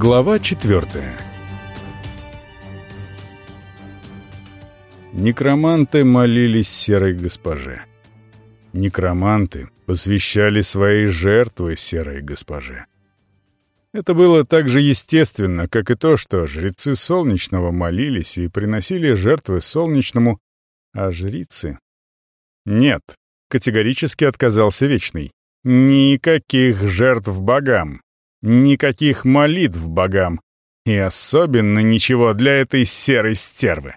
Глава четвертая Некроманты молились серой госпоже. Некроманты посвящали свои жертвы серой госпоже. Это было так же естественно, как и то, что жрецы Солнечного молились и приносили жертвы Солнечному, а жрицы... Нет, категорически отказался Вечный. Никаких жертв богам, никаких молитв богам, и особенно ничего для этой серой стервы.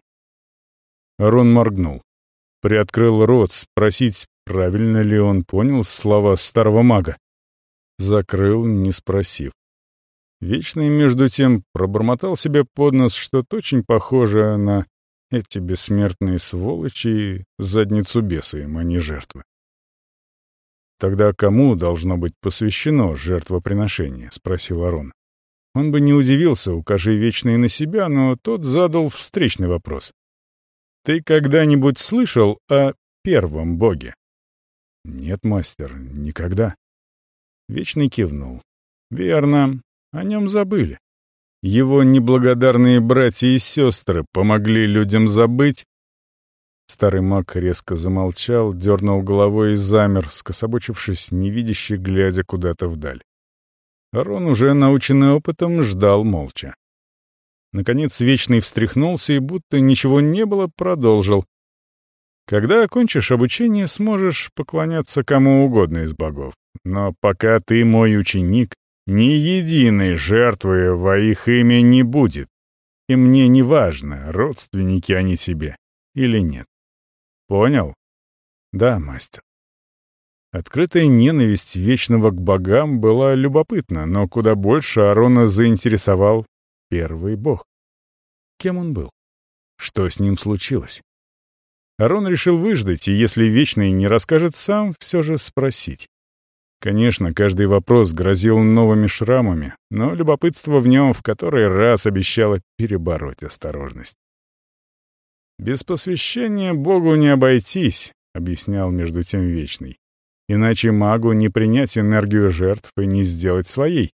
Рон моргнул. Приоткрыл рот спросить, правильно ли он понял слова старого мага. Закрыл, не спросив. Вечный, между тем, пробормотал себе под нос что-то очень похожее на эти бессмертные сволочи задницу беса им, а не жертвы. «Тогда кому должно быть посвящено жертвоприношение?» — спросил Арон. Он бы не удивился, укажи Вечный на себя, но тот задал встречный вопрос. «Ты когда-нибудь слышал о первом боге?» «Нет, мастер, никогда». Вечный кивнул. «Верно, о нем забыли. Его неблагодарные братья и сестры помогли людям забыть, Старый маг резко замолчал, дернул головой и замер, скособочившись, невидяще глядя куда-то вдаль. Арон, уже наученный опытом, ждал молча. Наконец Вечный встряхнулся и, будто ничего не было, продолжил. «Когда окончишь обучение, сможешь поклоняться кому угодно из богов. Но пока ты мой ученик, ни единой жертвы во их имя не будет. И мне не важно, родственники они тебе или нет. Понял? Да, мастер. Открытая ненависть вечного к богам была любопытна, но куда больше Арона заинтересовал первый бог. Кем он был? Что с ним случилось? Арон решил выждать, и если Вечный не расскажет сам, все же спросить. Конечно, каждый вопрос грозил новыми шрамами, но любопытство в нем в который раз обещало перебороть осторожность. «Без посвящения Богу не обойтись», — объяснял между тем Вечный. «Иначе магу не принять энергию жертв и не сделать своей.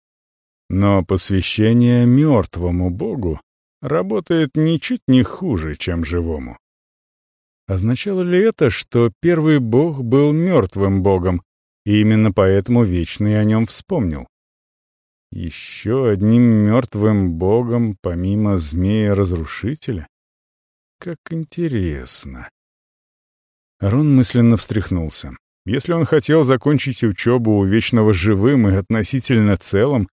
Но посвящение мертвому Богу работает ничуть не хуже, чем живому». Означало ли это, что первый Бог был мертвым Богом, и именно поэтому Вечный о нем вспомнил? Еще одним мертвым Богом, помимо Змея-Разрушителя? Как интересно. Рон мысленно встряхнулся. Если он хотел закончить учебу у Вечного живым и относительно целым,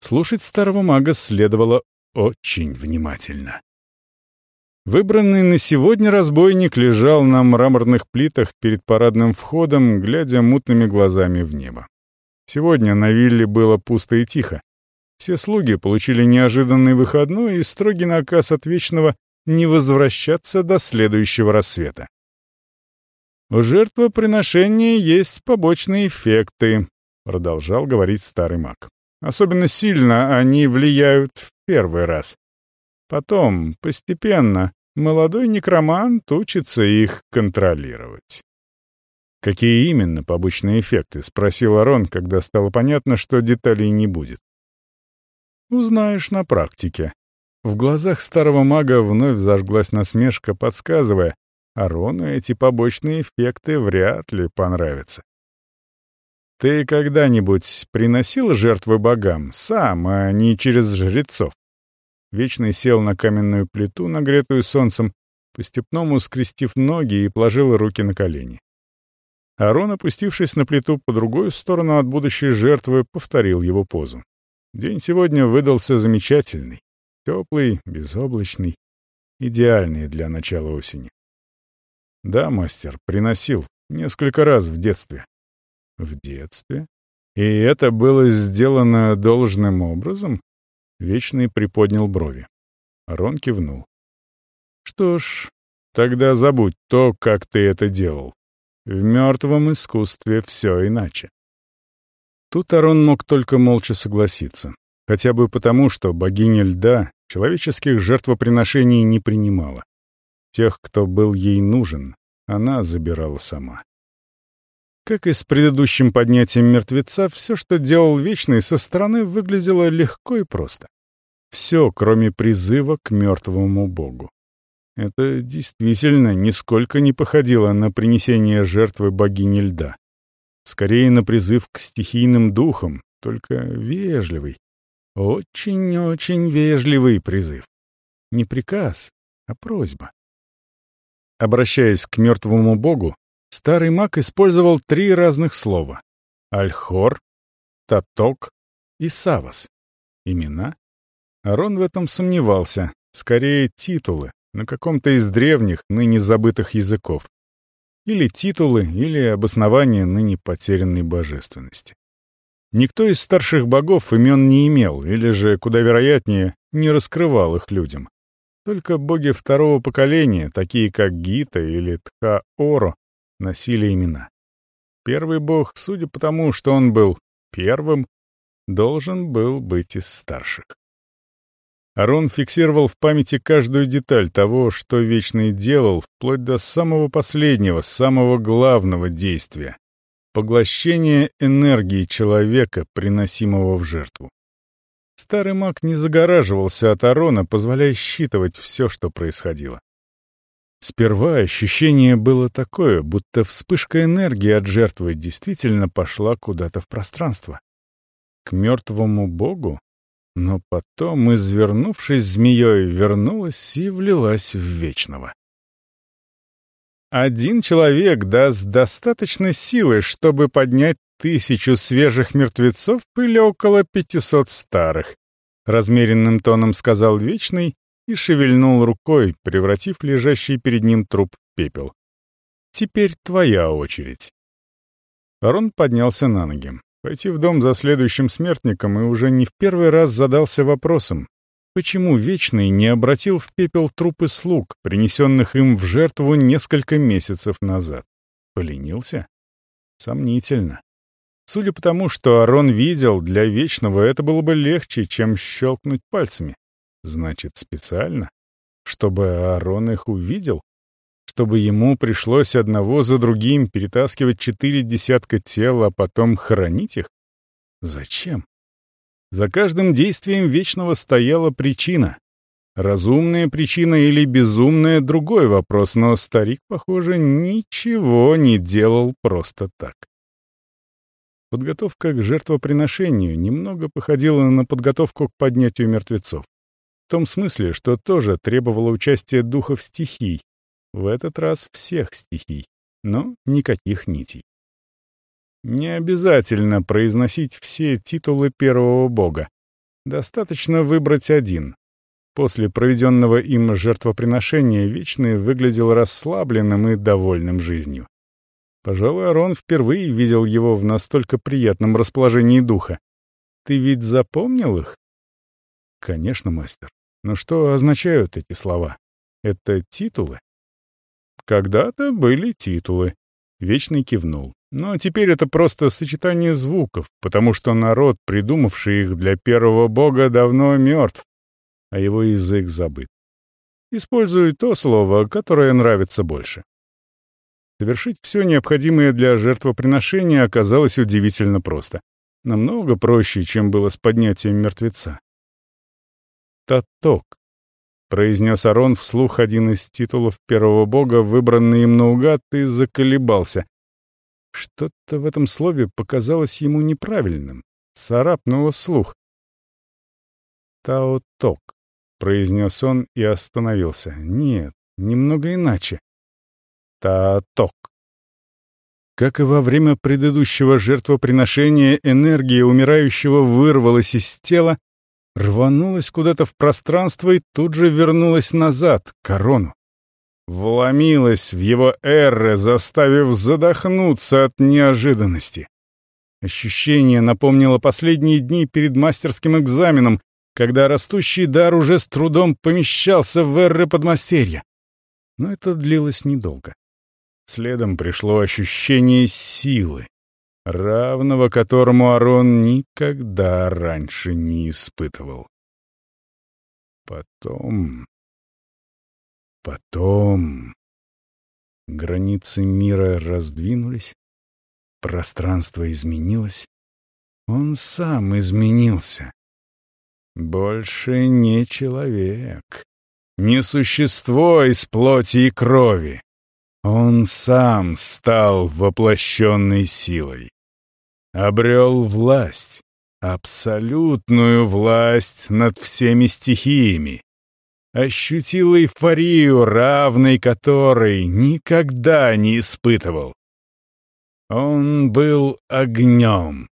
слушать старого мага следовало очень внимательно. Выбранный на сегодня разбойник лежал на мраморных плитах перед парадным входом, глядя мутными глазами в небо. Сегодня на вилле было пусто и тихо. Все слуги получили неожиданный выходной и строгий наказ от Вечного не возвращаться до следующего рассвета. «У жертвоприношения есть побочные эффекты», — продолжал говорить старый маг. «Особенно сильно они влияют в первый раз. Потом, постепенно, молодой некромант учится их контролировать». «Какие именно побочные эффекты?» — спросил Арон, когда стало понятно, что деталей не будет. «Узнаешь на практике», в глазах старого мага вновь зажглась насмешка, подсказывая, Арону эти побочные эффекты вряд ли понравятся. «Ты когда-нибудь приносил жертвы богам сам, а не через жрецов?» Вечный сел на каменную плиту, нагретую солнцем, по-степному скрестив ноги и положил руки на колени. Арон, опустившись на плиту по другую сторону от будущей жертвы, повторил его позу. День сегодня выдался замечательный. Теплый, безоблачный, идеальный для начала осени. Да, мастер, приносил. Несколько раз в детстве. В детстве? И это было сделано должным образом? Вечный приподнял брови. Рон кивнул. Что ж, тогда забудь то, как ты это делал. В мертвом искусстве все иначе. Тут Арон мог только молча согласиться. Хотя бы потому, что богиня льда человеческих жертвоприношений не принимала. Тех, кто был ей нужен, она забирала сама. Как и с предыдущим поднятием мертвеца, все, что делал Вечный, со стороны выглядело легко и просто. все, кроме призыва к мертвому богу. Это действительно нисколько не походило на принесение жертвы богини льда. Скорее на призыв к стихийным духам, только вежливый. Очень-очень вежливый призыв. Не приказ, а просьба. Обращаясь к мертвому богу, старый маг использовал три разных слова — Альхор, Таток и Савас. Имена? Арон в этом сомневался. Скорее, титулы, на каком-то из древних, ныне забытых языков. Или титулы, или обоснование ныне потерянной божественности. Никто из старших богов имен не имел, или же, куда вероятнее, не раскрывал их людям. Только боги второго поколения, такие как Гита или Тха-Оро, носили имена. Первый бог, судя по тому, что он был первым, должен был быть из старших. Арон фиксировал в памяти каждую деталь того, что Вечный делал, вплоть до самого последнего, самого главного действия — поглощения энергии человека, приносимого в жертву. Старый маг не загораживался от Арона, позволяя считывать все, что происходило. Сперва ощущение было такое, будто вспышка энергии от жертвы действительно пошла куда-то в пространство. К мертвому богу? Но потом, извернувшись змеей, вернулась и влилась в вечного. Один человек даст достаточно силы, чтобы поднять тысячу свежих мертвецов или около пятисот старых, размеренным тоном сказал Вечный и шевельнул рукой, превратив лежащий перед ним труп в пепел. «Теперь твоя очередь». Рон поднялся на ноги. Пойти в дом за следующим смертником и уже не в первый раз задался вопросом, почему Вечный не обратил в пепел трупы слуг, принесенных им в жертву несколько месяцев назад. Поленился? Сомнительно. Судя по тому, что Арон видел, для Вечного это было бы легче, чем щелкнуть пальцами. Значит, специально? Чтобы Арон их увидел? чтобы ему пришлось одного за другим перетаскивать четыре десятка тел, а потом хранить их? Зачем? За каждым действием Вечного стояла причина. Разумная причина или безумная — другой вопрос, но старик, похоже, ничего не делал просто так. Подготовка к жертвоприношению немного походила на подготовку к поднятию мертвецов. В том смысле, что тоже требовало участия духов стихий, в этот раз всех стихий, но никаких нитей. Не обязательно произносить все титулы первого бога. Достаточно выбрать один. После проведенного им жертвоприношения Вечный выглядел расслабленным и довольным жизнью. Пожалуй, Арон впервые видел его в настолько приятном расположении духа. Ты ведь запомнил их? Конечно, мастер. Но что означают эти слова? Это титулы? Когда-то были титулы. Вечный кивнул. Но теперь это просто сочетание звуков, потому что народ, придумавший их для первого бога, давно мертв, а его язык забыт. Используй то слово, которое нравится больше. Совершить все необходимое для жертвоприношения оказалось удивительно просто. Намного проще, чем было с поднятием мертвеца. Таток. — произнес Арон вслух один из титулов первого бога, выбранный им наугад, и заколебался. Что-то в этом слове показалось ему неправильным, царапнуло слух. «Таоток», — произнес он и остановился. «Нет, немного иначе. Таоток». Как и во время предыдущего жертвоприношения, энергия умирающего вырвалась из тела, рванулась куда-то в пространство и тут же вернулась назад, к корону. Вломилась в его эры, заставив задохнуться от неожиданности. Ощущение напомнило последние дни перед мастерским экзаменом, когда растущий дар уже с трудом помещался в эры подмастерья. Но это длилось недолго. Следом пришло ощущение силы, равного которому Арон никогда раньше не испытывал. Потом... Потом... Границы мира раздвинулись, пространство изменилось, он сам изменился. больше не человек, не существо из плоти и крови. Он сам стал воплощенной силой. Обрел власть, абсолютную власть над всеми стихиями. Ощутил эйфорию, равной которой никогда не испытывал. Он был огнем,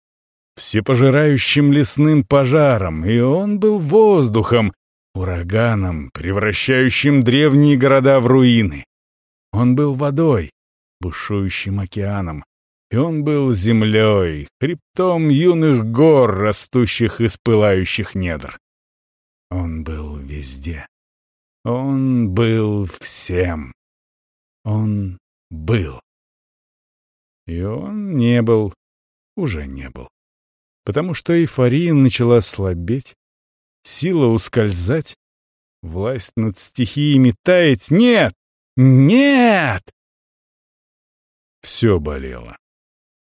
всепожирающим лесным пожаром, и он был воздухом, ураганом, превращающим древние города в руины. Он был водой, бушующим океаном, и он был землей, хребтом юных гор, растущих из пылающих недр. Он был везде. Он был всем. Он был. И он не был, уже не был. Потому что эйфория начала слабеть, сила ускользать, власть над стихиями таять. Нет! Нет! Все болело.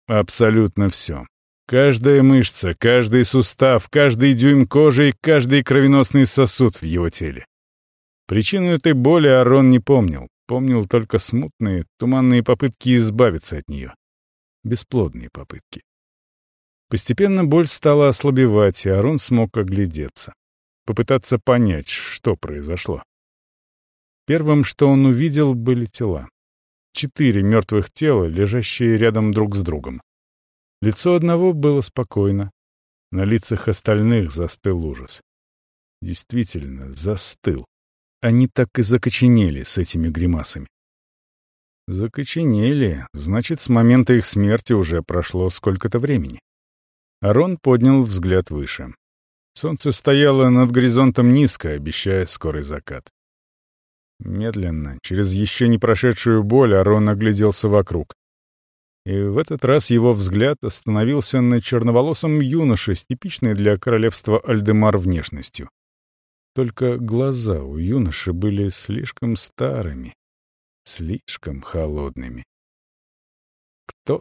Абсолютно все. Каждая мышца, каждый сустав, каждый дюйм кожи и каждый кровеносный сосуд в его теле. Причину этой боли Арон не помнил. Помнил только смутные, туманные попытки избавиться от нее. Бесплодные попытки. Постепенно боль стала ослабевать, и Арон смог оглядеться. Попытаться понять, что произошло. Первым, что он увидел, были тела. Четыре мертвых тела, лежащие рядом друг с другом. Лицо одного было спокойно. На лицах остальных застыл ужас. Действительно, застыл. Они так и закоченели с этими гримасами. Закоченели, значит, с момента их смерти уже прошло сколько-то времени. Арон поднял взгляд выше. Солнце стояло над горизонтом низко, обещая скорый закат. Медленно, через еще не прошедшую боль, Арон огляделся вокруг. И в этот раз его взгляд остановился на черноволосом юноше с типичной для королевства Альдемар внешностью. Только глаза у юноши были слишком старыми, слишком холодными. «Кто?»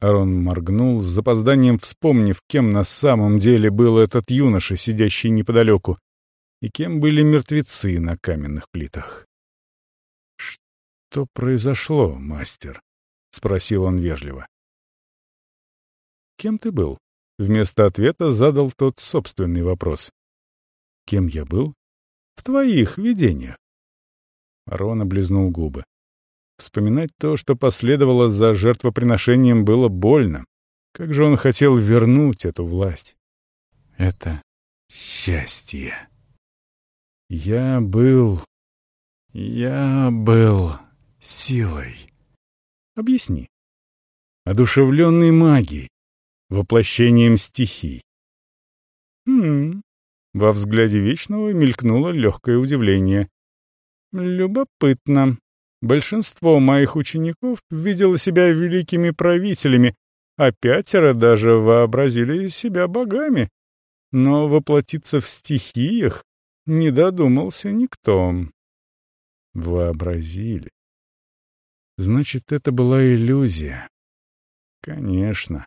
Арон моргнул, с запозданием вспомнив, кем на самом деле был этот юноша, сидящий неподалеку, и кем были мертвецы на каменных плитах. «Что произошло, мастер?» — спросил он вежливо. «Кем ты был?» — вместо ответа задал тот собственный вопрос. «Кем я был?» «В твоих видениях». Арон облизнул губы. Вспоминать то, что последовало за жертвоприношением, было больно. Как же он хотел вернуть эту власть? Это счастье. Я был... Я был силой. Объясни. Одушевленной магией, воплощением стихий. Хм. Во взгляде Вечного мелькнуло легкое удивление. Любопытно. Большинство моих учеников видело себя великими правителями, а пятеро даже вообразили себя богами. Но воплотиться в стихиях не додумался никто. Вообразили. Значит, это была иллюзия. Конечно.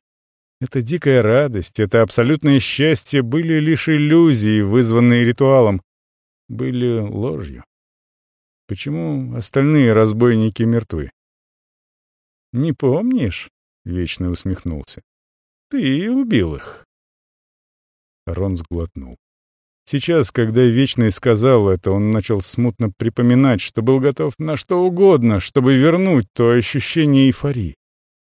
Эта дикая радость, это абсолютное счастье были лишь иллюзии, вызванные ритуалом, были ложью. Почему остальные разбойники мертвы? «Не помнишь?» — Вечно усмехнулся. «Ты убил их». Рон сглотнул. Сейчас, когда Вечный сказал это, он начал смутно припоминать, что был готов на что угодно, чтобы вернуть то ощущение эйфории.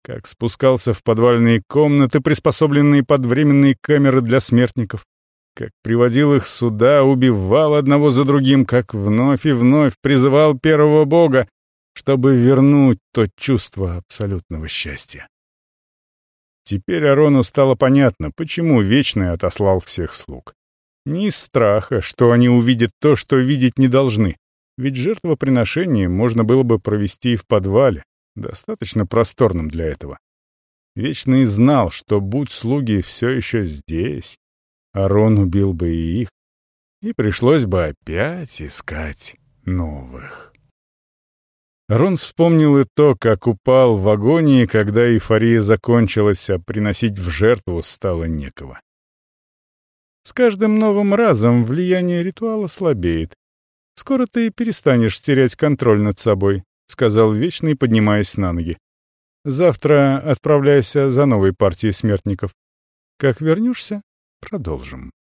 Как спускался в подвальные комнаты, приспособленные под временные камеры для смертников. Как приводил их сюда, убивал одного за другим, как вновь и вновь призывал первого бога, чтобы вернуть то чувство абсолютного счастья. Теперь Арону стало понятно, почему Вечный отослал всех слуг. Не из страха, что они увидят то, что видеть не должны. Ведь жертвоприношение можно было бы провести и в подвале, достаточно просторном для этого. Вечный знал, что будь слуги все еще здесь, Арон убил бы и их, и пришлось бы опять искать новых. Рон вспомнил и то, как упал в агонии, когда эйфория закончилась, а приносить в жертву стало некого. С каждым новым разом влияние ритуала слабеет. Скоро ты перестанешь терять контроль над собой, — сказал Вечный, поднимаясь на ноги. Завтра отправляйся за новой партией смертников. Как вернешься, продолжим.